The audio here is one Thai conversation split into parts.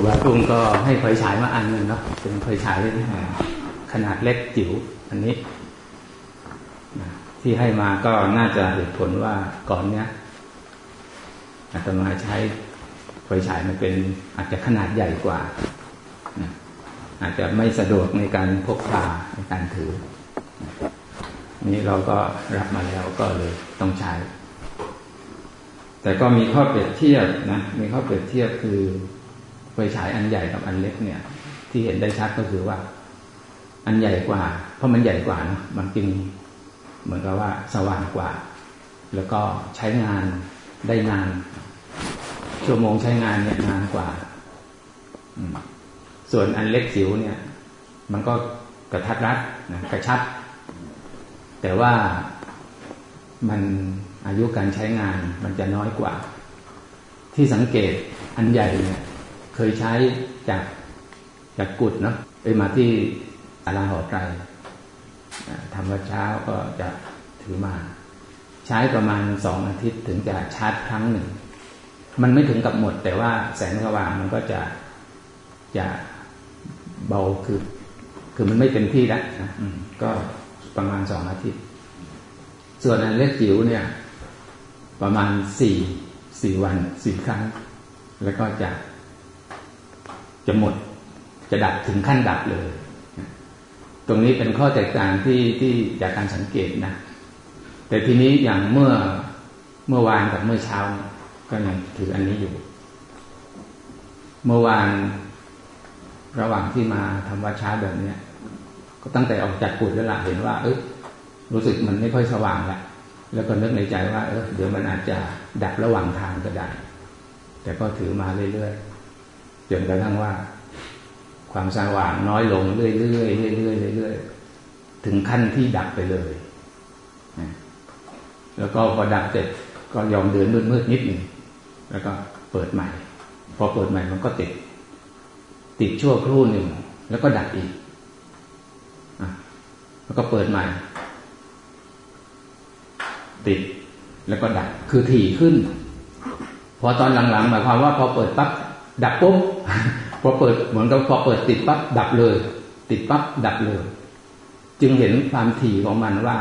รูบาตุ้งก็ให้ไฟฉายมาอันหนึ่งเนาะเป็นไฟฉายขนาดเล็กจิ๋วอันนี้ที่ให้มาก็น่าจะเหตุผลว่าก่อนเนี้ยอาตมาใช้ไฟฉายมันเป็นอาจจะขนาดใหญ่กว่า อาจจะไม่สะดวกในการพกพาในการถือ นี้เราก็รับมาแล้วก็เลยต้องใช้ แต่ก็มีข้อเปรียบเทียบนะ มีข้อเปรียบเทียบคือ ฉายอันใหญ่กับอันเล็กเนี่ย ที่เห็นได้ชัดก็คือว่า อันใหญ่กว่า เพราะมันใหญ่กว่านะมันจึงเหมือนกับว่าสว่างกว่า แล้วก็ใช้งานได้นาน ชั่วโมงใช้งานเนี่ยนานกว่าส่วนอันเล็กสิวเนี่ย มันก็กระทัดรัดนะกระชับ แต่ว่ามันอายุการใช้งานมันจะน้อยกว่า ที่สังเกตอันใหญ่เนี่ย เคยใช้จากจากกุดเนาะไปมาที่อาราหอไตรทำวัดเช้าก็จะถือมา ใช้ประมาณสองอาทิตย์ถึงจะชาร์จครั้งหนึ่ง มันไม่ถึงกับหมด แต่ว่าแสงสว่างมันก็จะจะเบาคือ คือมันไม่เต็มที่แล้วนะก็ประมาณสองอาทิตย์ ส่วนอันเล็กจิ๋วเนี่ย ประมาณสี่สี่วันสี่ครั้ง แล้วก็จะ จะหมดจะดับถึงขั้นดับเลย ตรงนี้เป็นข้อแตกต่างที่ที่จากการสังเกตนะ แต่ทีนี้อย่างเมื่อเมื่อวานกับเมื่อเช้า ก็ยังถืออันนี้อยู่ เมื่อวานระหว่างที่มาทำวัดเช้าแบบเนี้ยก็ตั้งแต่ออกจากกุฏแล้วละเห็นว่า เอ้ยรู้สึกมันไม่ค่อยสว่างละแล้วก็นึกในใจว่า เออเดี๋ยวมันอาจจะดับระหว่างทางก็ได้ แต่ก็ถือมาเรื่อยๆ จนกระทั่งว่า ความสว่างน้อยลงเรื่อยๆเรื่อยๆเรื่อยๆถึงขั้นที่ดับไปเลยแล้วก็พอดับเสร็จก็ยอมเดินมืดๆนิดหนึ่งแล้วก็เปิดใหม่ พอเปิดใหม่มันก็ติด ติดชั่วครู่หนึ่งแล้วก็ดับอีกอแล้วก็เปิดใหม่ ติดแล้วก็ดับคือถี่ขึ้น พอตอนหลังๆหมายความว่าพอเปิดปั๊บ ดับปุ๊บพอเปิดเหมือนกับพอเปิดติดปั๊บดับเลย ติดปั๊บดับเลย จึงเห็นความถี่ของมันว่า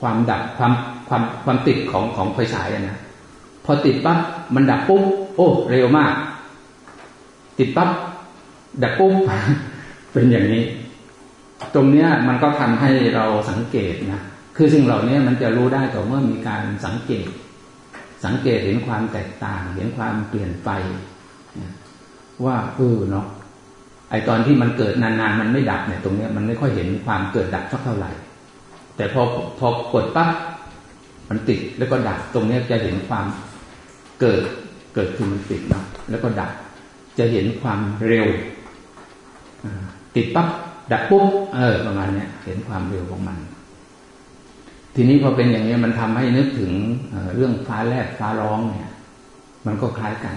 ความดับความความความติดของของไฟฉายนะพอติดปั๊บมันดับปุ๊บโอ้เร็วมาก ติดปั๊บดับปุ๊บเป็นอย่างนี้ ตรงเนี้ยมันก็ทำให้เราสังเกตนะคือสิ่งเหล่านี้มันจะรู้ได้ต่อเมื่อมีการสังเกต สังเกตเห็นความแตกต่าง เห็นความเปลี่ยนไป ว่าเออเนาะไอตอนที่มันเกิดนานๆมันไม่ดับเนี่ย ตรงเนี้ยมันไม่ค่อยเห็นความเกิดดับสักเท่าไหร่ แต่พอพอกดปั๊บมันติดแล้วก็ดับตรงเนี้ยจะเห็นความเกิดเกิดคือมันติดเนาะแล้วก็ดับ จะเห็นความเร็วติดปั๊บดับปุ๊บเออประมาณเนี้ยเห็นความเร็วของมัน ทีนี้พอเป็นอย่างนี้มันทำให้นึกถึงเรื่องฟ้าแลบฟ้าร้องเนี่ย มันก็คล้ายกัน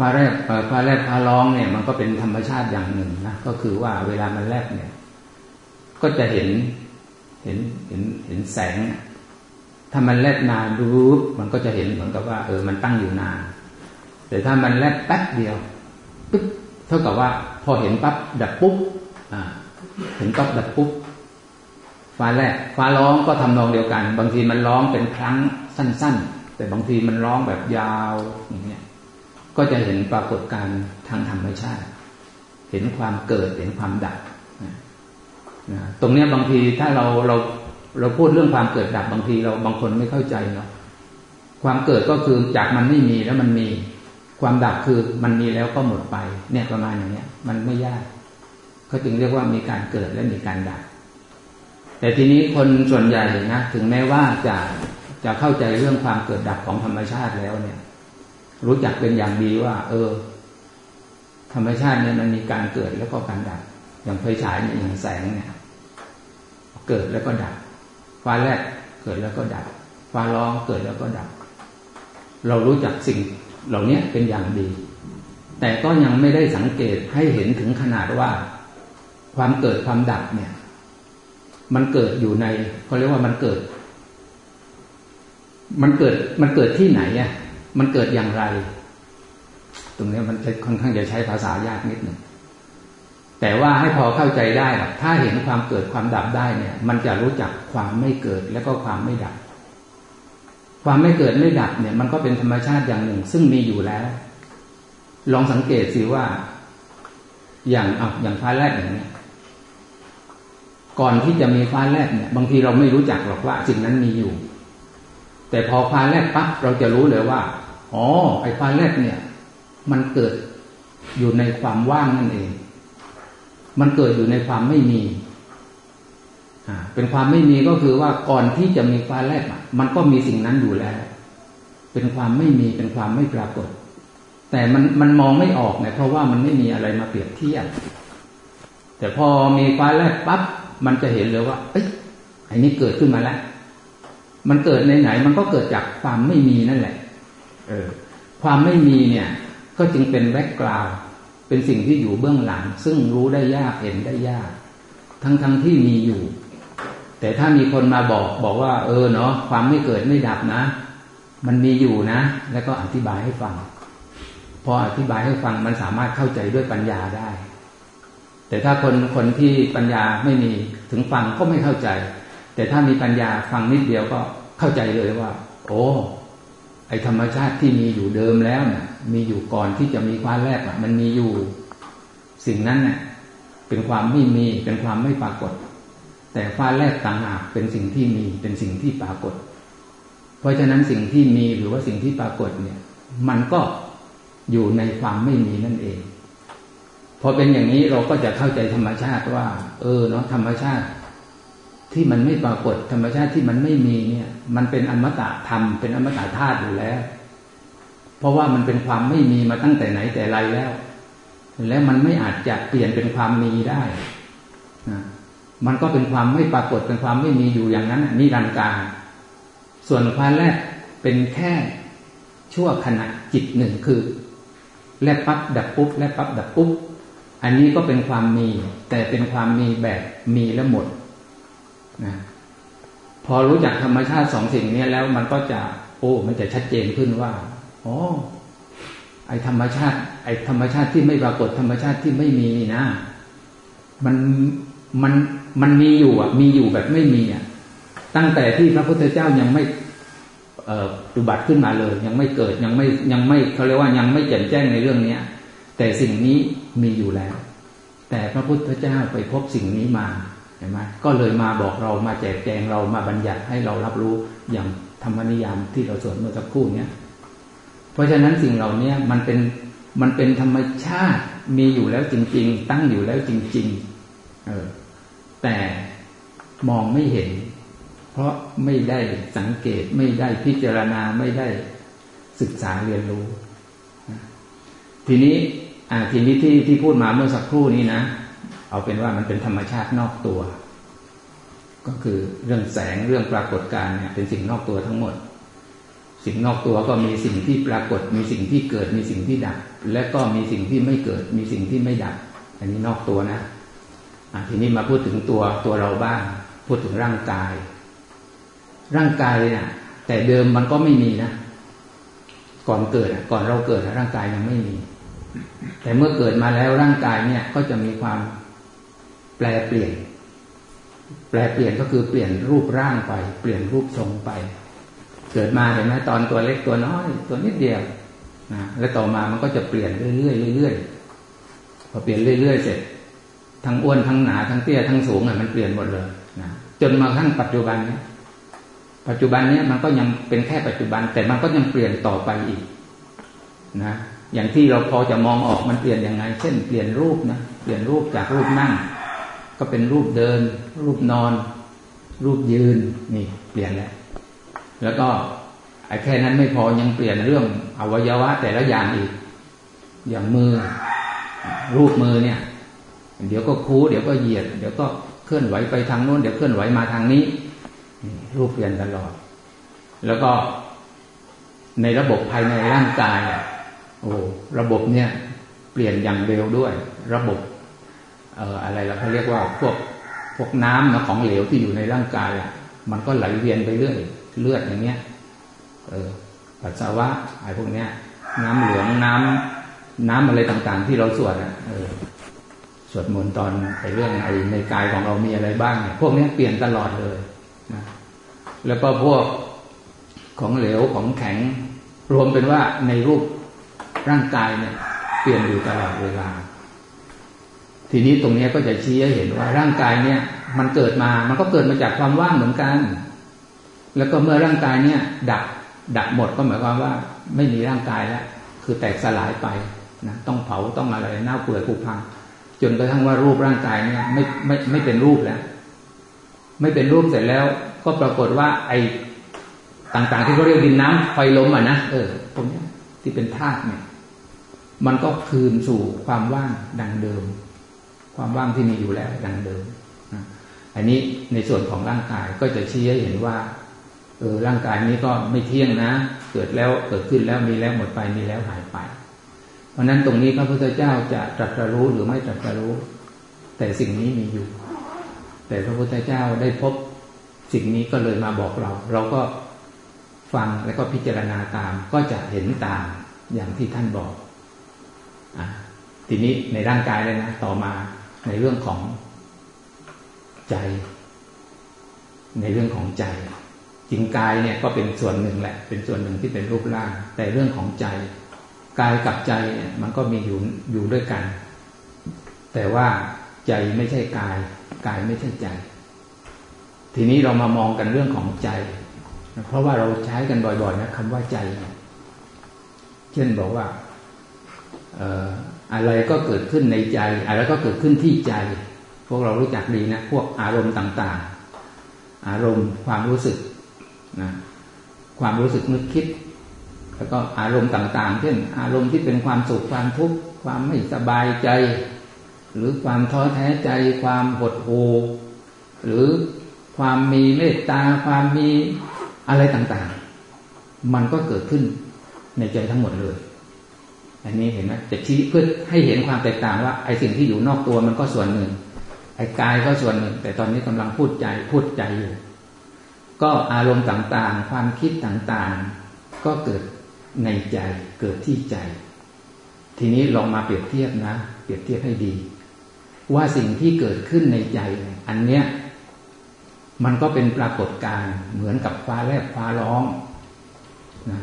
ฟ้าแลบฟ้าแลบฟ้าร้องเนี่ย มันก็เป็นธรรมชาติอย่างหนึ่งนะก็คือว่าเวลามันแลบเนี่ย ก็จะเห็นเห็นเห็นเห็นแสง ถ้ามันแลบนานรูปมันก็จะเห็นเหมือนกับว่า เออมันตั้งอยู่นานแต่ถ้ามันแลบแป๊บเดียวปึ๊บเท่ากับว่า พอเห็นปั๊บดับปุ๊บอ่าเห็นปั๊บดับปุ๊บฟ้าแลบฟ้าร้องก็ทำนองเดียวกัน บางทีมันร้องเป็นครั้งสั้น ๆ แต่บางทีมันร้องแบบยาวอย่างเงี้ย ก็จะเห็นปรากฏการณ์ทางธรรมชาติ เห็นความเกิดเห็นความดับนะตรงนี้บางทีถ้าเราเราเราพูดเรื่องความเกิดดับบางทีเราบางคนไม่เข้าใจเนาะความเกิดก็คือจากมันไม่มีแล้วมันมี ความดับคือมันมีแล้วก็หมดไป เนี่ยประมาณอย่างเนี้ย มันไม่ยากเขาจึงเรียกว่ามีการเกิดและมีการดับ แต่ทีนี้คนส่วนใหญ่นะถึงแม้ว่าจะจะเข้าใจเรื่องความเกิดดับของธรรมชาติแล้วเนี่ย รู้จักเป็นอย่างดีว่า เออ ธรรมชาติเนี่ยมันมีการเกิดแล้วก็การดับ อย่างไฟฉายเนี่ยอย่างแสงเนี่ย เกิดแล้วก็ดับ ฟ้าแลบเกิดแล้วก็ดับ ฟ้าร้องเกิดแล้วก็ดับ เรารู้จักสิ่งเหล่านี้เป็นอย่างดี แต่ก็ยังไม่ได้สังเกตให้เห็นถึงขนาดว่า ความเกิดความดับเนี่ย มันเกิดอยู่ในเขาเรียกว่ามันเกิด มันเกิดมันเกิดที่ไหนอะ มันเกิดอย่างไร ตรงนี้มันจะค่อนข้างจะใช้ภาษายากนิดหนึ่งแต่ว่าให้พอเข้าใจได้ ถ้าเห็นความเกิดความดับได้เนี่ย มันจะรู้จักความไม่เกิดแล้วก็ความไม่ดับ ความไม่เกิดไม่ดับเนี่ย มันก็เป็นธรรมชาติอย่างหนึ่ง ซึ่งมีอยู่แล้ว ลองสังเกตสิว่า อย่างอะอย่างฟ้าแลบอย่างนี้ก่อนที่จะมีฟ้าแลบเนี่ย บางทีเราไม่รู้จักหรอกว่าสิ่งนั้นมีอยู่ แต่พอฟ้าแลบปั๊บเราจะรู้เลยว่า อ๋อ ไอ้ฟ้าแลบเนี่ย มันเกิดอยู่ในความว่างนั่นเอง มันเกิดอยู่ในความไม่มีเป็นความไม่มีก็คือว่าก่อนที่จะมีฟ้าแลบมันก็มีสิ่งนั้นอยู่แล้ว เป็นความไม่มีเป็นความไม่ปรากฏ แต่มันมันมองไม่ออกเนี่ยเพราะว่ามันไม่มีอะไรมาเปรียบเทียบแต่พอมีฟ้าแลบปั๊บมันจะเห็นเลยว่า เอ้ยไอันนี้เกิดขึ้นมาแล้ว มันเกิดในไหนมันก็เกิดจากความไม่มีนั่นแหละ เออ ความไม่มีเนี่ย ก็จึงเป็นแบ็กกราวด์เป็นสิ่งที่อยู่เบื้องหลัง ซึ่งรู้ได้ยากเห็นได้ยาก ทั้งทั้งที่มีอยู่ แต่ถ้ามีคนมาบอกบอกว่า เออเนาะความไม่เกิดไม่ดับนะ มันมีอยู่นะ แล้วก็อธิบายให้ฟัง พออธิบายให้ฟังมันสามารถเข้าใจด้วยปัญญาได้ แต่ถ้าคนคนที่ปัญญาไม่มีถึงฟังก็ไม่เข้าใจ แต่ถ้ามีปัญญาฟังนิดเดียวก็เข้าใจเลยว่า โอ้ไอธรรมชาติที่มีอยู่เดิมแล้วเนะ่ยมีอยู่ก่อนที่จะมีความแรกอะ มันมีอยู่สิ่งนั้นเนะ่ยเป็นความไม่มีเป็นความไม่ปรากฏ แต่ฟ้าแรกต่างหากเป็นสิ่งที่มีเป็นสิ่งที่ปรากฏ เพราะฉะนั้นสิ่งที่มีหรือว่าสิ่งที่ปรากฏเนี่ย มันก็อยู่ในความไม่มีนั่นเอง พอเป็นอย่างนี้เราก็จะเข้าใจธรรมชาติว่า เออเนาะธรรมชาติ ที่มันไม่ปรากฏธรรมชาติที่มันไม่มีเนี่ย มันเป็นอมตะธรรมเป็นอมตะธาตุอยู่แล้ว เพราะว่ามันเป็นความไม่มีมาตั้งแต่ไหนแต่ไรแล้ว แล้วมันไม่อาจจะเปลี่ยนเป็นความมีได้นะมันก็เป็นความไม่ปรากฏเป็นความไม่มีอยู่อย่างนั้นนิรันดร์การส่วนความแรกเป็นแค่ชั่วขณะจิตหนึ่งคือ แลบปั๊บดับปุ๊บแลบปั๊บดับปุ๊บอันนี้ก็เป็นความมี แต่เป็นความมีแบบมีแล้วหมด นะพอรู้จักธรรมชาติสองสิ่งนี้แล้วมันก็จะ โอ้ มันจะชัดเจนขึ้นว่าอ๋อไอธรรมชาติ ไอธรรมชาติที่ไม่ปรากฏธรรมชาติที่ไม่มีนะ มันมันมันมีอยู่อะ มีอยู่แบบไม่มีอะ ตั้งแต่ที่พระพุทธเจ้ายังไม่อุบัติขึ้นมาเลย ยังไม่เกิดยังไม่ยังไม่เขาเรียกว่ายังไม่แจ่มแจ้งในเรื่องเนี้ย แต่สิ่งนี้มีอยู่แล้ว แต่พระพุทธเจ้าไปพบสิ่งนี้มา เห็นไหมก็เลยมาบอกเรามาแจกแจงเรามาบัญญัติให้เรารับรู้อย่างธรรมนิยามที่เราสวดเมื่อสักครู่เนี้ยเพราะฉะนั้นสิ่งเหล่านี้มันเป็นมันเป็นธรรมชาติมีอยู่แล้วจริง ๆ ตั้งอยู่แล้วจริง ๆ เออ แต่มองไม่เห็น เพราะไม่ได้สังเกตไม่ได้พิจารณาไม่ได้ศึกษาเรียนรู้ ทีนี้ อ่าทีนี้ที่ที่พูดมาเมื่อสักครู่นี้นะ เอาเป็นว่ามันเป็นธรรมชาตินอกตัว ก็คือเรื่องแสงเรื่องปรากฏการณ์เนี่ยเป็นสิ่งนอกตัวทั้งหมด สิ่งนอกตัวก็มีสิ่งที่ปรากฏ มีสิ่งที่เกิด มีสิ่งที่ดับ และก็มีสิ่งที่ไม่เกิด มีสิ่งที่ไม่ดับ อันนี้นอกตัวนะทีนี้มาพูดถึงตัวตัวเราบ้าง พูดถึงร่างกาย ร่างกายเนี่ยแต่เดิมมันก็ไม่มีนะก่อนเกิดก่อนเราเกิดร่างกายยังไม่มี แต่เมื่อเกิดมาแล้วร่างกายเนี่ยก็จะมีความ แปลเปลี่ยน แปลเปลี่ยนก็คือเปลี่ยนรูปร่างไป เปลี่ยนรูปทรงไป เกิดมาเห็นไหมตอนตัวเล็กตัวน้อยตัวนิดเดียวนะแล้วต่อมามันก็จะเปลี่ยนเรื่อยๆเรื่อยๆพอเปลี่ยนเรื่อยๆเสร็จ ทั้งอ้วนทั้งหนาทั้งเตี้ยทั้งสูงอะมันเปลี่ยนหมดเลยนะจนมาขั้งปัจจุบันนี้ปัจจุบันนี้มันก็ยังเป็นแค่ปัจจุบัน แต่มันก็ยังเปลี่ยนต่อไปอีกนะอย่างที่เราพอจะมองออกมันเปลี่ยนยังไง เช่น เปลี่ยนรูปนะเปลี่ยนรูปจากรูปนั่ง ก็เป็นรูปเดิน รูปนอน รูปยืนนี่ เปลี่ยนแล้วแล้วก็ไอ้แค่นั้นไม่พอยังเปลี่ยนเรื่องอวัยวะแต่ละอย่างอีก อย่างมือ รูปมือเนี่ย เดี๋ยวก็คูเดี๋ยวก็เหยียด เดี๋ยวก็เคลื่อนไหวไปทางโน้นเดี๋ยวเคลื่อนไหวมาทางนี้ รูปเปลี่ยนตลอด แล้วก็ในระบบภายในร่างกายโอ้ระบบเนี่ย เปลี่ยนอย่างเร็วด้วย ระบบ อ่ออะไรเราเขาเรียกว่าพวกพวกน้ำนะของเหลวที่อยู่ในร่างกายอะ มันก็ไหลเวียนไปเรื่อยเลือดอย่างเงี้ย เออปัสสาวะอะไรพวกเนี้ย น้ำเหลืองน้ำน้ำอะไรต่างๆ ที่เราสวดอะเออสวดมนต์ตอนไอ้เรื่องไอ้ในกายของเรามีอะไรบ้างเนี่ยพวกนี้เปลี่ยนตลอดเลยนะแล้วก็พวกของเหลวของแข็งรวมเป็นว่าในรูปร่างกายเนี่ย เปลี่ยนอยู่ตลอดเวลา ทีนี้ตรงนี้ก็จะชี้ให้เห็นว่าร่างกายเนี่ย มันเกิดมา มันก็เกิดมาจากความว่างเหมือนกัน แล้วก็เมื่อร่างกายเนี่ย ดับดับหมดก็หมายความว่า ไม่มีร่างกายแล้วคือแตกสลายไปนะต้องเผาต้องอะไรเน่าเปื่อยผุพังจนกระทั่งว่ารูปร่างกายเนี่ย ไม่ไม่ไม่เป็นรูปแล้วไม่เป็นรูปเสร็จแล้ว ก็ปรากฏว่า ไอต่างๆ ที่เขาเรียกดินน้ำไฟลมอะนะเออตรงนี้ที่เป็นธาตุเนี่ย มันก็คืนสู่ความว่างดังเดิม ความว่างที่มีอยู่แล้วดังเดิมอันนี้ในส่วนของร่างกายก็จะชี้ให้เห็นว่าเออร่างกายนี้ก็ไม่เที่ยงนะ เกิดแล้วเกิดขึ้นแล้วมีแล้วหมดไปมีแล้วหายไป เพราะนั้นตรงนี้พระพุทธเจ้าจะตรัสรู้หรือไม่ตรัสรู้ แต่สิ่งนี้มีอยู่ แต่พระพุทธเจ้าได้พบสิ่งนี้ก็เลยมาบอกเรา เราก็ฟังแล้วก็พิจารณาตามก็จะเห็นตามอย่างที่ท่านบอกอทีนี้ในร่างกายเลยนะ ต่อมา ในเรื่องของใจ ในเรื่องของใจ จริงกายเนี่ยก็เป็นส่วนหนึ่งแหละ เป็นส่วนหนึ่งที่เป็นรูปร่าง แต่เรื่องของใจ กายกับใจเนี่ยมันก็มีอยู่อยู่ด้วยกัน แต่ว่าใจไม่ใช่กาย กายไม่ใช่ใจ ทีนี้เรามามองกันเรื่องของใจ เพราะว่าเราใช้กันบ่อยๆนะคำว่าใจ เช่นบอกว่า อะไรก็เกิดขึ้นในใจ อะไรก็เกิดขึ้นที่ใจ พวกเรารู้จักดีนะ พวกอารมณ์ต่างๆ อารมณ์ความรู้สึกนะความรู้สึกนึกคิด แล้วก็อารมณ์ต่างๆ เช่น อารมณ์ที่เป็นความสุขความทุกข์ความไม่สบายใจ หรือความท้อแท้ใจ ความหดหู่หรือความมีเมตตาความมีอะไรต่างๆ มันก็เกิดขึ้นในใจทั้งหมดเลย อันนี้เห็นไหมจะชี้เพื่อให้เห็นความแตกต่างว่าไอ้สิ่งที่อยู่นอกตัวมันก็ส่วนหนึ่งไอ้กายก็ส่วนหนึ่ง แต่ตอนนี้กำลังพูดใจพูดใจอยู่ ก็อารมณ์ต่างๆ ความคิดต่างๆ ก็เกิดในใจเกิดที่ใจ ทีนี้ลองมาเปรียบเทียบนะ เปรียบเทียบให้ดี ว่าสิ่งที่เกิดขึ้นในใจ อันเนี้ยมันก็เป็นปรากฏการณ์เหมือนกับฟ้าแลบฟ้าร้องนะ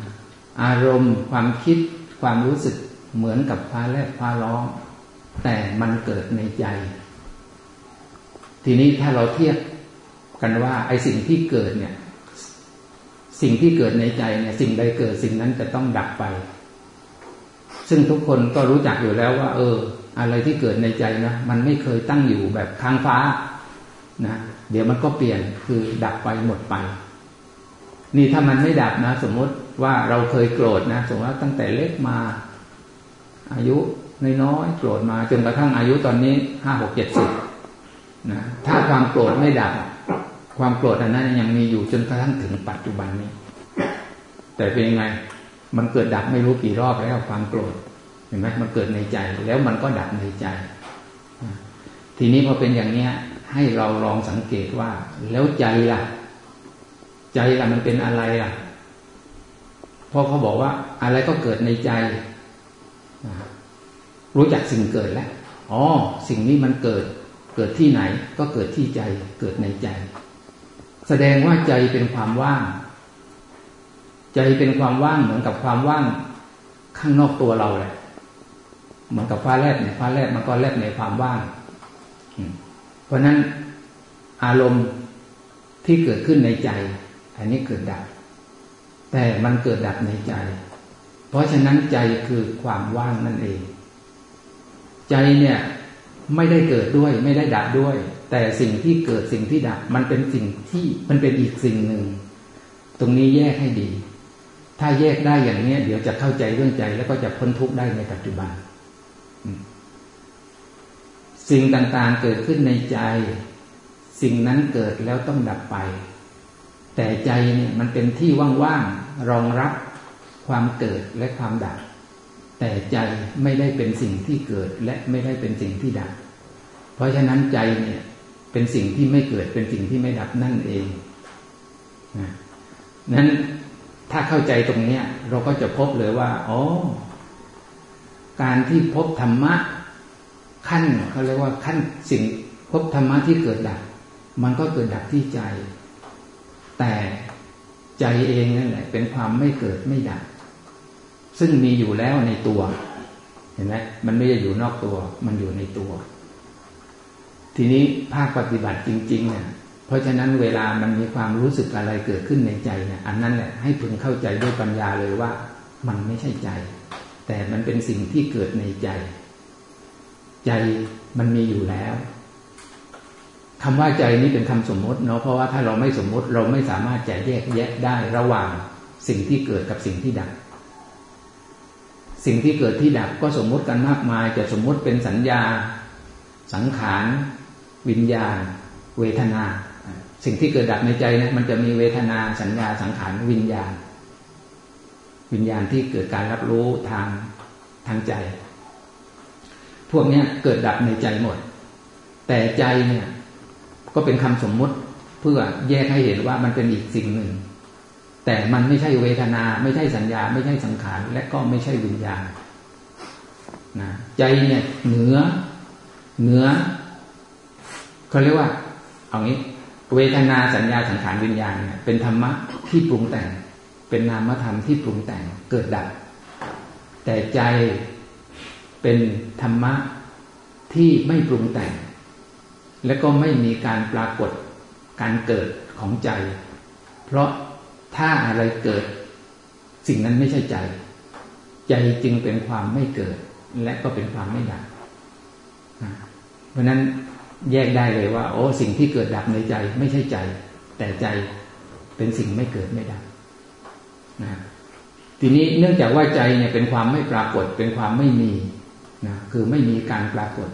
อารมณ์ความคิดความรู้สึก เหมือนกับฟ้าแลบฟ้าร้อง แต่มันเกิดในใจ ทีนี้ถ้าเราเทียบกันว่า ไอ้สิ่งที่เกิดเนี่ย สิ่งที่เกิดในใจเนี่ย สิ่งใดเกิดสิ่งนั้นจะต้องดับไป ซึ่งทุกคนก็รู้จักอยู่แล้วว่า เออ อะไรที่เกิดในใจนะมันไม่เคยตั้งอยู่แบบค้างฟ้านะเดี๋ยวมันก็เปลี่ยนคือดับไปหมดไป นี่ถ้ามันไม่ดับนะ สมมติว่าเราเคยโกรธนะ สมมติว่าตั้งแต่เล็กมา อายุน้อยๆโกรธมาจนกระทั่งอายุตอนนี้ห้าหกเจ็ดสิบนะถ้าความโกรธไม่ดับความโกรธอันนั้นยังมีอยู่จนกระทั่งถึงปัจจุบันนี้ แต่เป็นยังไง มันเกิดดับไม่รู้กี่รอบแล้วความโกรธเห็นไหมมันเกิดในใจแล้วมันก็ดับในใจ ทีนี้พอเป็นอย่างเนี้ย ให้เราลองสังเกตว่า แล้วใจล่ะ ใจล่ะมันเป็นอะไรล่ะพอเขาบอกว่าอะไรก็เกิดในใจ รู้จักสิ่งเกิดแล้ว อ๋อ สิ่งนี้มันเกิด เกิดที่ไหน ก็เกิดที่ใจ เกิดในใจ แสดงว่าใจเป็นความว่าง ใจเป็นความว่างเหมือนกับความว่างข้างนอกตัวเราแหละ เหมือนกับฟ้าแลบเนี่ยฟ้าแลบมันก็แลบในความว่าง เพราะนั้นอารมณ์ที่เกิดขึ้นในใจ อันนี้เกิดดับ แต่มันเกิดดับในใจ เพราะฉะนั้นใจคือความว่างนั่นเอง ใจเนี่ยไม่ได้เกิดด้วยไม่ได้ดับด้วย แต่สิ่งที่เกิดสิ่งที่ดับ มันเป็นสิ่งที่มันเป็นอีกสิ่งหนึ่ง ตรงนี้แยกให้ดี ถ้าแยกได้อย่างนี้เดี๋ยวจะเข้าใจเรื่องใจแล้วก็จะพ้นทุกข์ได้ในปัจจุบัน สิ่งต่างๆเกิดขึ้นในใจ สิ่งนั้นเกิดแล้วต้องดับไป แต่ใจเนี่ยมันเป็นที่ว่างๆรองรับ ความเกิดและความดับ แต่ใจไม่ได้เป็นสิ่งที่เกิดและไม่ได้เป็นสิ่งที่ดับ เพราะฉะนั้นใจเนี่ยเป็นสิ่งที่ไม่เกิดเป็นสิ่งที่ไม่ดับนั่นเองนะนั้นถ้าเข้าใจตรงเนี้ย เราก็จะพบเลยว่าอ๋อการที่พบธรรมะขั้นเขาเรียกว่าขั้นสิ่งพบธรรมะที่เกิดดับ มันก็เกิดดับที่ใจ แต่ใจเองนั่นแหละ เป็นความไม่เกิดไม่ดับ ซึ่งมีอยู่แล้วในตัว เห็นไหมมันไม่ได้อยู่นอกตัว มันอยู่ในตัว ทีนี้ภาคปฏิบัติจริงๆเนี่ยเพราะฉะนั้นเวลามันมีความรู้สึกอะไรเกิดขึ้นในใจเนี่ย อันนั้นแหละให้พึงเข้าใจด้วยปัญญาเลยว่า มันไม่ใช่ใจ แต่มันเป็นสิ่งที่เกิดในใจ ใจมันมีอยู่แล้วคำว่าใจนี้เป็นคำสมมติเนาะเพราะว่าถ้าเราไม่สมมติเราไม่สามารถจะแยกแยะได้ระหว่างสิ่งที่เกิดกับสิ่งที่ดับ สิ่งที่เกิดที่ดับก็สมมติกันมากมาย จะสมมติเป็นสัญญา สังขาร วิญญาณ เวทนา สิ่งที่เกิดดับในใจนะมันจะมีเวทนาสัญญาสังขารวิญญาณ วิญญาณที่เกิดการรับรู้ทางทางใจ พวกนี้เกิดดับในใจหมด แต่ใจเนี่ยก็เป็นคำสมมุติเพื่อแยกให้เห็นว่ามันเป็นอีกสิ่งหนึ่ง แต่มันไม่ใช่เวทนา ไม่ใช่สัญญา ไม่ใช่สังขารและก็ไม่ใช่วิญญาณนะใจเนี่ยเหนือเหนือเขาเรียกว่าเอางี้ เวทนาสัญญาสังขารวิญญาณเนี่ยเป็นธรรมะที่ปรุงแต่ง เป็นนามธรรมที่ปรุงแต่งเกิดดับ แต่ใจเป็นธรรมะที่ไม่ปรุงแต่ง และก็ไม่มีการปรากฏการเกิดของใจ เพราะ ถ้าอะไรเกิด สิ่งนั้นไม่ใช่ใจ ใจจึงเป็นความไม่เกิด และก็เป็นความไม่ดับเพราะนั้นแยกได้เลยว่า โอ้สิ่งที่เกิดดับในใจ ไม่ใช่ใจ แต่ใจเป็นสิ่งไม่เกิดไม่ดับนะทีนี้เนื่องจากว่าใจเนี่ยเป็นความไม่ปรากฏ เป็นความไม่มีนะคือไม่มีการปรากฏ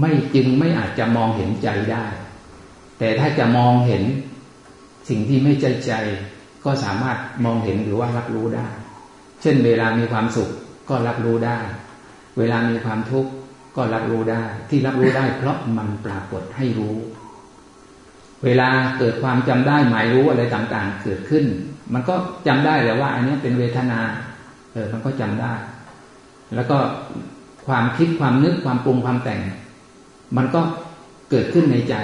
ไม่จึงไม่อาจจะมองเห็นใจได้ แต่ถ้าจะมองเห็นสิ่งที่ไม่ใจใจ ก็สามารถมองเห็นหรือว่ารับรู้ได้ เช่น เวลามีความสุขก็รับรู้ได้ เวลามีความทุกข์ก็รับรู้ได้ ที่รับรู้ได้ เพราะมันปรากฏให้รู้ เวลาเกิดความจำได้หมายรู้อะไรต่างๆ เกิดขึ้น มันก็จำได้แล้วว่า อันนี้เป็นเวทนา เออ มันก็จำได้ แล้วก็ความคิดความนึกความปรุงความแต่ง มันก็เกิดขึ้นในใจ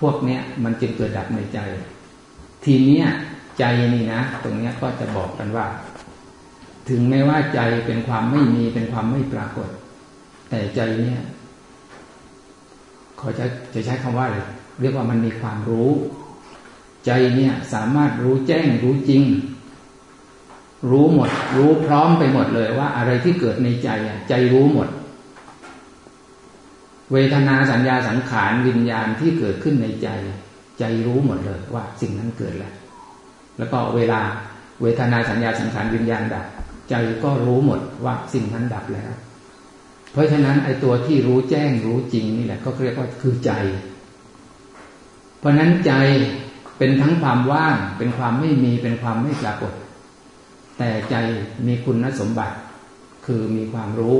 พวกเนี้ยมันจึงเกิดดับในใจ ทีเนี้ยใจนี่นะ ตรงเนี้ยก็จะบอกกันว่า ถึงแม้ว่าใจเป็นความไม่มีเป็นความไม่ปรากฏ แต่ใจเนี่ยขอจะจะใช้คำว่าอะไรเรียกว่ามันมีความรู้ ใจเนี่ยสามารถรู้แจ้งรู้จริง รู้หมด รู้พร้อมไปหมดเลยว่า อะไรที่เกิดในใจใจรู้หมด เวทนาสัญญาสังขารวิญญาณที่เกิดขึ้นในใจ ใจรู้หมดเลยว่าสิ่งนั้นเกิดแล้ว แล้วก็เวลาเวทนาสัญญาสังขารวิญญาณดับ ใจก็รู้หมดว่าสิ่งนั้นดับแล้ว เพราะฉะนั้นไอ้ตัวที่รู้แจ้งรู้จริงนี่แหละก็เรียกว่าคือใจ เพราะนั้นใจเป็นทั้งความว่าง เป็นความไม่มีเป็นความไม่ปรากฏ แต่ใจมีคุณสมบัติ คือมีความรู้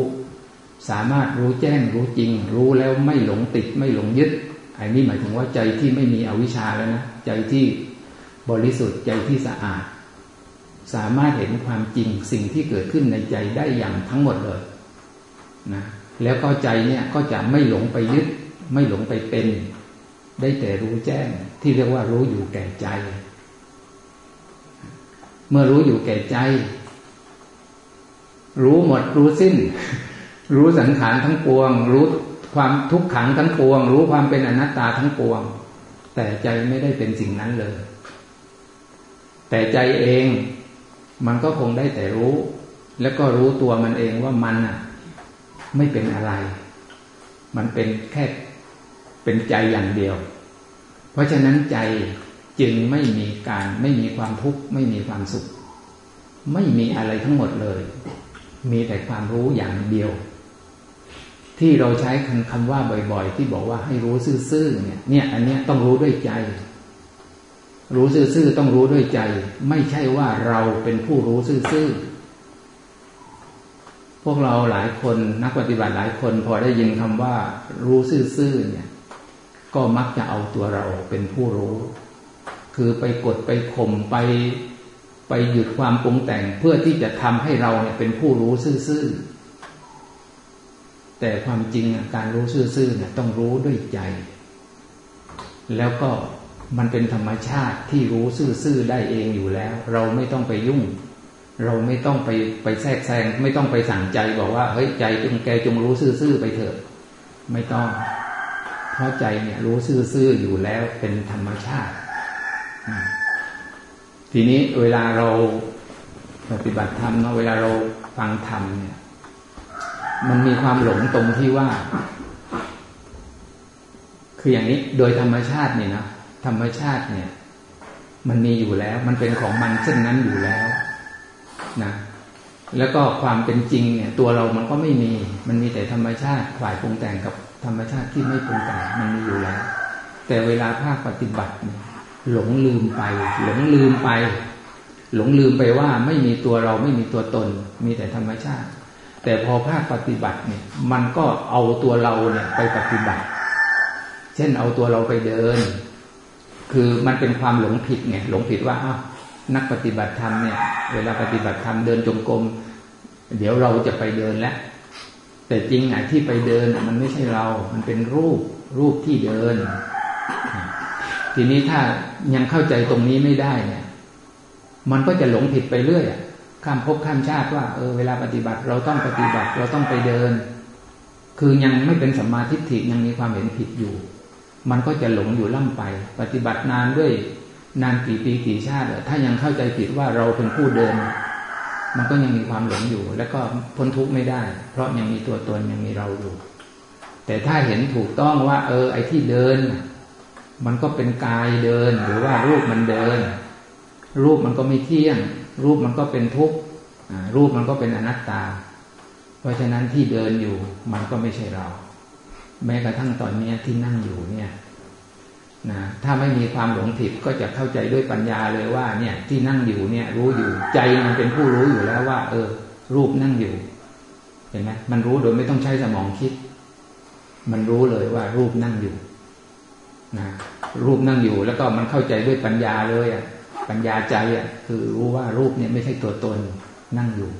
สามารถรู้แจ้งรู้จริง รู้แล้วไม่หลงติดไม่หลงยึด อันนี้หมายถึงว่าใจที่ไม่มีอวิชชาแล้วนะ ใจที่บริสุทธิ์ใจที่สะอาด สามารถเห็นความจริงสิ่งที่เกิดขึ้นในใจได้อย่างทั้งหมดเลยนะแล้วก็ใจเนี่ยก็จะไม่หลงไปยึด ไม่หลงไปเป็น ได้แต่รู้แจ้งที่เรียกว่ารู้อยู่แก่ใจ เมื่อรู้อยู่แก่ใจ รู้หมดรู้สิ้น รู้สังขารทั้งปวง รู้ ความทุกขังทั้งปวง รู้ความเป็นอนัตตาทั้งปวง แต่ใจไม่ได้เป็นสิ่งนั้นเลย แต่ใจเองมันก็คงได้แต่รู้ แล้วก็รู้ตัวมันเองว่ามันอะ ไม่เป็นอะไร มันเป็นแค่เป็นใจอย่างเดียว เพราะฉะนั้นใจจึงไม่มีการไม่มีความทุกข์ไม่มีความสุข ไม่มีอะไรทั้งหมดเลย มีแต่ความรู้อย่างเดียว ที่เราใช้คำว่าบ่อยๆ ที่บอกว่าให้รู้ซื่อๆเนี่ย เนี่ย อันนี้ต้องรู้ด้วยใจ รู้ซื่อๆต้องรู้ด้วยใจ ไม่ใช่ว่าเราเป็นผู้รู้ซื่อๆพวกเราหลายคนนักปฏิบัติหลายคนพอได้ยินคำว่ารู้ซื่อๆเนี่ย ก็มักจะเอาตัวเราเป็นผู้รู้ คือไปกดไปข่มไปไปหยุดความปรุงแต่งเพื่อที่จะทำให้เราเนี่ยเป็นผู้รู้ซื่อๆ แต่ความจริงการรู้ซื่อๆเนี่ยต้องรู้ด้วยใจ แล้วก็มันเป็นธรรมชาติที่รู้ซื่อๆได้เองอยู่แล้ว เราไม่ต้องไปยุ่ง เราไม่ต้องไปไปแทรกแซงไม่ต้องไปสั่งใจบอกว่าเฮ้ยใจจงแกจงรู้ซื่อๆไปเถอะ ไม่ต้องเพราะใจเนี่ยรู้ซื่อๆอยู่แล้วเป็นธรรมชาติ ทีนี้เวลาเราปฏิบัติธรรมเนาะเวลาเราฟังธรรมเนี่ย มันมีความหลงตรงที่ว่า คืออย่างนี้โดยธรรมชาติเนี่ยนะธรรมชาติเนี่ย มันมีอยู่แล้ว มันเป็นของมันเช่นนั้นอยู่แล้วนะแล้วก็ความเป็นจริงเนี่ย ตัวเรามันก็ไม่มี มันมีแต่ธรรมชาติฝ่ายปรุงแต่งกับธรรมชาติที่ไม่ปรุงแต่งมันมีอยู่แล้ว แต่เวลาภาคปฏิบัติเนี่ยหลงลืมไป หลงลืมไป หลงลืมไปว่าไม่มีตัวเราไม่มีตัวตน มีแต่ธรรมชาติ แต่พอภาคปฏิบัติเนี่ย มันก็เอาตัวเราเนี่ยไปปฏิบัติ เช่นเอาตัวเราไปเดิน คือมันเป็นความหลงผิดไงหลงผิดว่าอ้าวนักปฏิบัติธรรมเนี่ย เวลาปฏิบัติธรรมเดินจงกรมเดี๋ยวเราจะไปเดินแล้วแต่จริงไงที่ไปเดินมันไม่ใช่เรา มันเป็นรูปรูปที่เดิน ทีนี้ถ้ายังเข้าใจตรงนี้ไม่ได้เนี่ย มันก็จะหลงผิดไปเรื่อย ข้ามภพข้ามชาติว่าเออเวลาปฏิบัติเราต้องปฏิบัติเราต้องไปเดิน คือยังไม่เป็นสัมมาทิฏฐิยังมีความเห็นผิดอยู่ มันก็จะหลงอยู่ล่ำไป ปฏิบัตินานด้วยนานกี่ปีกี่ชาติถ้ายังเข้าใจผิดว่าเราเป็นผู้เดิน มันก็ยังมีความหลงอยู่ แล้วก็พ้นทุกข์ไม่ได้ เพราะยังมีตัวตนยังมีเราอยู่ แต่ถ้าเห็นถูกต้องว่า เออ ไอ้ที่เดิน มันก็เป็นกายเดินหรือว่ารูปมันเดิน รูปมันก็ไม่เที่ยง รูปมันก็เป็นทุกข์รูปมันก็เป็นอนัตตา เพราะฉะนั้นที่เดินอยู่มันก็ไม่ใช่เรา แม้กระทั่งตอนนี้ที่นั่งอยู่เนี่ยนะถ้าไม่มีความหลงผิดก็จะเข้าใจด้วยปัญญาเลยว่า เนี่ย ที่นั่งอยู่เนี่ย รู้อยู่ใจมันเป็นผู้รู้อยู่แล้วว่า เออ รูปนั่งอยู่ เห็นไหมมันรู้โดยไม่ต้องใช้สมองคิด มันรู้เลยว่า รูปนั่งอยู่นะรูปนั่งอยู่แล้วก็มันเข้าใจด้วยปัญญาเลยอะ ปัญญาใจอะคือรู้ว่ารูปเนี่ยไม่ใช่ตัวตนนั่งอยู่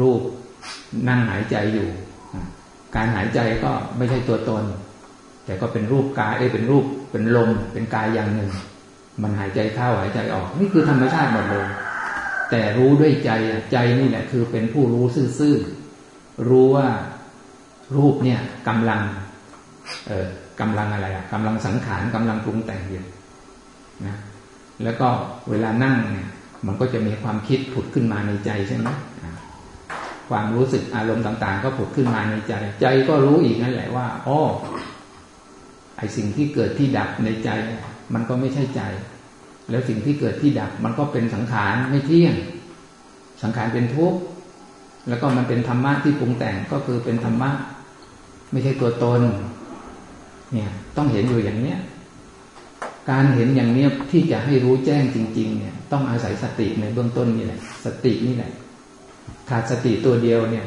รูปนั่งหายใจอยู่ การหายใจก็ไม่ใช่ตัวตน แต่ก็เป็นรูปกายเอ้เป็นรูปเป็นลมเป็นกายอย่างหนึ่ง มันหายใจเข้าหายใจออก นี่คือธรรมชาติหมดเลยแต่รู้ด้วยใจใจนี่แหละคือเป็นผู้รู้ซื่อๆรู้ว่ารูปเนี่ยกำลังเออกำลังอะไรอะกำลังสังขารกำลังปรุงแต่งอยู่นะ แล้วก็เวลานั่งเนี่ยมันก็จะมีความคิดผุดขึ้นมาในใจใช่ไหมความรู้สึกอารมณ์ต่าง ๆ ก็ผุดขึ้นมาในใจ ใจก็รู้อีกนั่นแหละว่าอ๋อไอสิ่งที่เกิดที่ดับในใจ มันก็ไม่ใช่ใจ แล้วสิ่งที่เกิดที่ดับ มันก็เป็นสังขารไม่เที่ยง สังขารเป็นทุกข์แล้วก็มันเป็นธรรมะที่ปรุงแต่งก็คือเป็นธรรมะไม่ใช่ตัวตน เนี่ย ต้องเห็นอยู่อย่างเนี้ย การเห็นอย่างเนี้ยที่จะให้รู้แจ้งจริง ๆ เนี่ย ต้องอาศัยสติในเบื้องต้นนี่แหละ สตินี่แหละ ขาดสติตัวเดียวเนี่ย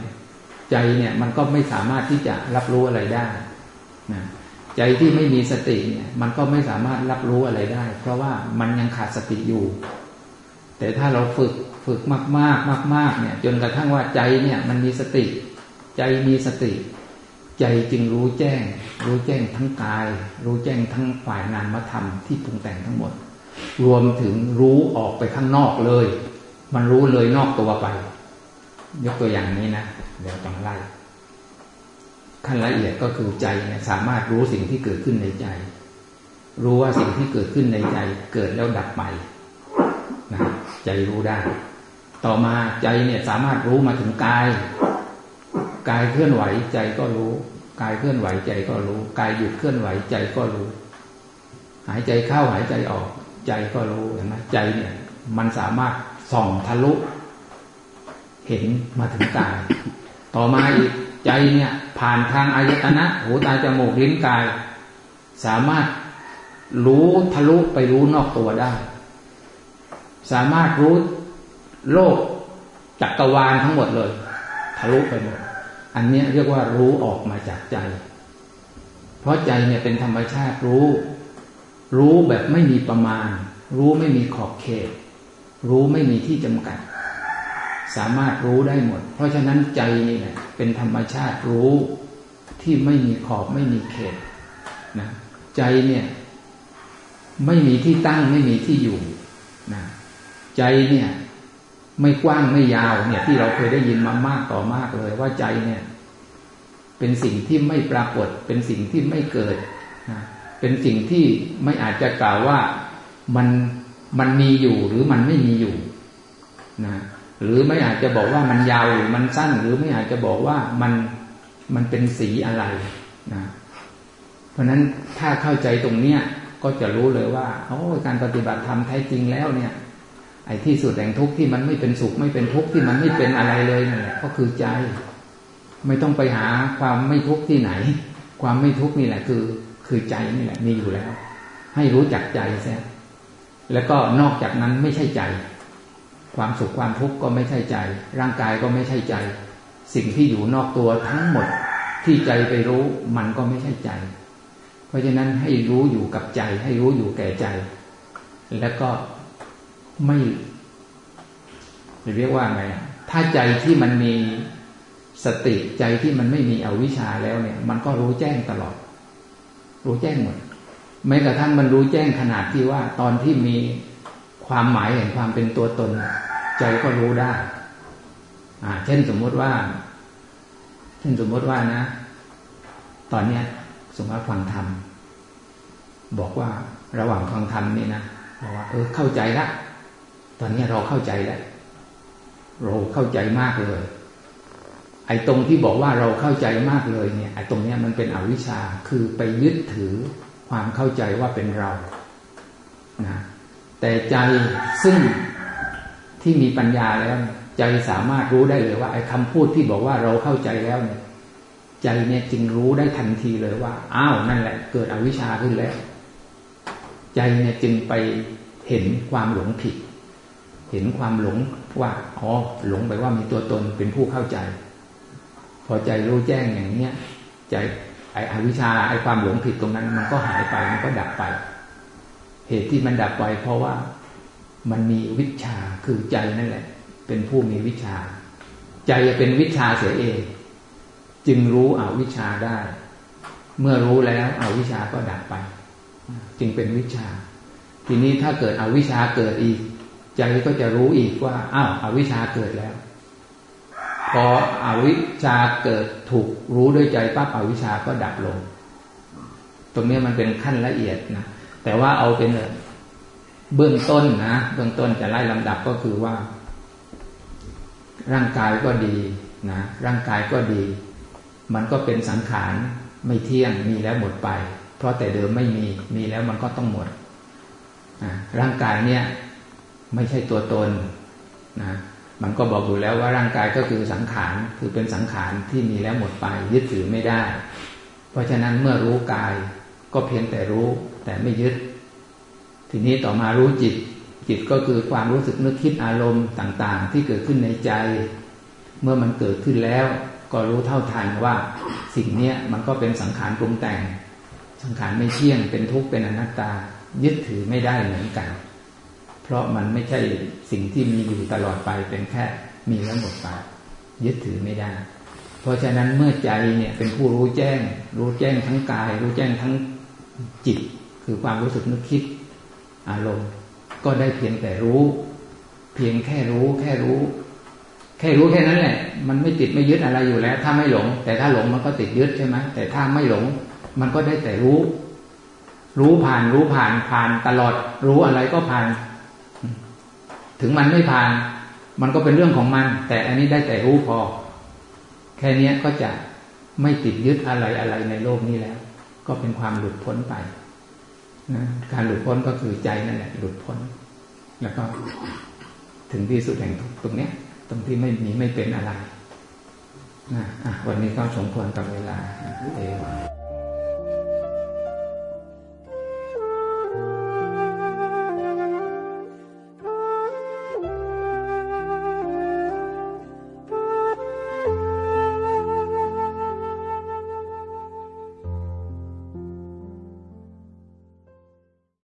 ใจเนี่ยมันก็ไม่สามารถที่จะรับรู้อะไรได้นะใจที่ไม่มีสติเนี่ย มันก็ไม่สามารถรับรู้อะไรได้ เพราะว่ามันยังขาดสติอยู่ แต่ถ้าเราฝึกฝึกมากมากมากมากเนี่ย จนกระทั่งว่าใจเนี่ย มันมีสติ ใจมีสติ ใจจึงรู้แจ้ง รู้แจ้งทั้งกาย รู้แจ้งทั้งฝ่ายนามธรรมที่ปรุงแต่งทั้งหมด รวมถึงรู้ออกไปข้างนอกเลย มันรู้เลยนอกตัวไป ยกตัวอย่างนี้นะเดี๋ยวต้องไล่ขั้นละเอียดก็คือใจเนี่ยสามารถรู้สิ่งที่เกิดขึ้นในใจ รู้ว่าสิ่งที่เกิดขึ้นในใจ เกิดแล้วดับไปนะใจรู้ได้ ต่อมาใจเนี่ยสามารถรู้มาถึงกาย กายเคลื่อนไหวใจก็รู้ กายเคลื่อนไหวใจก็รู้ กายหยุดเคลื่อนไหวใจก็รู้ หายใจเข้าหายใจออก ใจก็รู้เห็นไหมใจเนี่ย มันสามารถส่องทะลุ เห็นมาถึงกาย ต่อมาอีกใจเนี่ย ผ่านทางอายตนะหูตาจมูกลิ้นกาย สามารถรู้ทะลุไปรู้นอกตัวได้ สามารถรู้โลกจักรวาลทั้งหมดเลย ทะลุไปหมด อันนี้เรียกว่ารู้ออกมาจากใจ เพราะใจเนี่ยเป็นธรรมชาติรู้ รู้แบบไม่มีประมาณ รู้ไม่มีขอบเขต รู้ไม่มีที่จำกัด สามารถรู้ได้หมด เพราะฉะนั้นใจนี่แหละเป็นธรรมชาติรู้ที่ไม่มีขอบไม่มีเขตนะใจเนี่ยไม่มีที่ตั้งไม่มีที่อยู่นะใจเนี่ย ไม่กว้างไม่ยาวเนี่ยที่เราเคยได้ยินมามากต่อมากเลย ว่าใจเนี่ย เป็นสิ่งที่ไม่ปรากฏ เป็นสิ่งที่ไม่เกิดนะเป็นสิ่งที่ไม่อาจจะกล่าวว่ามันมันมีอยู่หรือมันไม่มีอยู่นะหรือไม่อาจจะบอกว่ามันยาวหรือมันสั้น หรือไม่อาจจะบอกว่ามันมันเป็นสีอะไรนะเพราะฉะนั้นถ้าเข้าใจตรงเนี้ยก็จะรู้เลยว่าโอ้การปฏิบัติธรรมแท้จริงแล้วเนี่ย ไอ้ที่สุดแห่งทุกข์ที่มันไม่เป็นสุขไม่เป็นทุกข์ที่มันไม่เป็นอะไรเลยนั่นแหละก็คือใจ ไม่ต้องไปหาความไม่ทุกข์ที่ไหน ความไม่ทุกข์นี่แหละคือ คือใจนี่แหละมีอยู่แล้ว ให้รู้จักใจเสียแล้วก็นอกจากนั้นไม่ใช่ใจ ความสุขความทุกข์ก็ไม่ใช่ใจ ร่างกายก็ไม่ใช่ใจ สิ่งที่อยู่นอกตัวทั้งหมด ที่ใจไปรู้มันก็ไม่ใช่ใจ เพราะฉะนั้นให้รู้อยู่กับใจ ให้รู้อยู่แก่ใจ แล้วก็ ไม่เรียกว่าไงถ้าใจที่มันมีสติใจที่มันไม่มีอวิชชาแล้วเนี่ย มันก็รู้แจ้งตลอด รู้แจ้งหมดแม้กระทั่งมันรู้แจ้งขนาดที่ว่า ตอนที่มีความหมายแห่งความเป็นตัวตน ใจก็รู้ได้ อ่า เช่นสมมติว่า เช่นสมมติว่านะ ตอนเนี้ย สมมติฟังธรรมบอกว่าระหว่างฟังธรรมนี่นะบอกว่าเออเข้าใจละ ตอนนี้เราเข้าใจแล้ว เราเข้าใจมากเลย ไอ้ตรงที่บอกว่าเราเข้าใจมากเลยเนี่ยไอ้ตรงเนี้ยมันเป็นอวิชชาคือไปยึดถือความเข้าใจว่าเป็นเรานะแต่ใจซึ่งที่มีปัญญาแล้ว ใจสามารถรู้ได้เลยว่าไอ้คำพูดที่บอกว่าเราเข้าใจแล้วเนี่ย ใจเนี่ยจึงรู้ได้ทันทีเลยว่าอ้าวนั่นแหละ เกิดอวิชชาขึ้นแล้ว ใจเนี่ยจึงไปเห็นความหลงผิด เห็นความหลงว่าอ๋อหลงไปว่ามีตัวตนเป็นผู้เข้าใจ พอใจรู้แจ้งอย่างเนี้ยใจไอ้อวิชชาไอ้ความหลงผิดตรงนั้น มันก็หายไปมันก็ดับไป เหตุที่มันดับไปเพราะว่ามันมีวิชาคือใจนั่นแหละ เป็นผู้มีวิชา ใจจะเป็นวิชาเสียเอง จึงรู้อวิชาได้ เมื่อรู้แล้วอวิชาก็ดับไป จึงเป็นวิชา ทีนี้ถ้าเกิดอวิชาเกิดอีก ใจก็จะรู้อีกว่าอ้าวอวิชชาเกิดแล้ว พออวิชชาเกิดถูกรู้ด้วยใจปั๊บอวิชาก็ดับลง ตรงนี้มันเป็นขั้นละเอียดนะแต่ว่าเอาเป็นเบื้องต้นนะเบื้องต้นจะไล่ลำดับก็คือว่า ร่างกายก็ดีนะร่างกายก็ดี มันก็เป็นสังขารไม่เที่ยงมีแล้วหมดไป เพราะแต่เดิมไม่มีมีแล้วมันก็ต้องหมดร่างกายเนี่ย ไม่ใช่ตัวตนนะมันก็บอกอยู่แล้วว่าร่างกายก็คือสังขารคือเป็นสังขารที่มีแล้วหมดไปยึดถือไม่ได้ เพราะฉะนั้นเมื่อรู้กายก็เพียงแต่รู้แต่ไม่ยึด ทีนี้ต่อมารู้จิต จิตก็คือความรู้สึกนึกคิดอารมณ์ต่าง ๆ ที่เกิดขึ้นในใจ เมื่อมันเกิดขึ้นแล้ว ก็รู้เท่าทันว่าสิ่งเนี้ยมันก็เป็นสังขารปรุงแต่ง สังขารไม่เที่ยงเป็นทุกข์เป็นอนัตตา ยึดถือไม่ได้เหมือนกัน เพราะมันไม่ใช่สิ่งที่มีอยู่ตลอดไปเป็นแค่มีแล้วหมดไปยึดถือไม่ได้ เพราะฉะนั้นเมื่อใจเนี่ยเป็นผู้รู้แจ้ง รู้แจ้งทั้งกาย รู้แจ้งทั้งจิต คือความรู้สึกนึกคิด อารมณ์ ก็ได้เพียงแต่รู้ เพียงแค่รู้แค่รู้ แค่รู้แค่นั้นแหละ มันไม่ติดไม่ยึดอะไรอยู่แล้ว ถ้าไม่หลง แต่ถ้าหลงมันก็ติดยึดใช่ไหมแต่ถ้าไม่หลง มันก็ได้แต่รู้ รู้ผ่านรู้ผ่านผ่านตลอด รู้อะไรก็ผ่าน ถึงมันไม่ผ่าน มันก็เป็นเรื่องของมัน แต่อันนี้ได้แต่รู้พอ แค่นี้ก็จะไม่ติดยึดอะไรอะไรในโลกนี้แล้ว ก็เป็นความหลุดพ้นไปนะการหลุดพ้นก็คือใจนั่นแหละ หลุดพ้น แล้วก็ถึงที่สุดแห่งตรงเนี้ย ตรงที่ไม่มีไม่เป็นอะไรนะวันนี้ก็สมควรกับเวลาเอว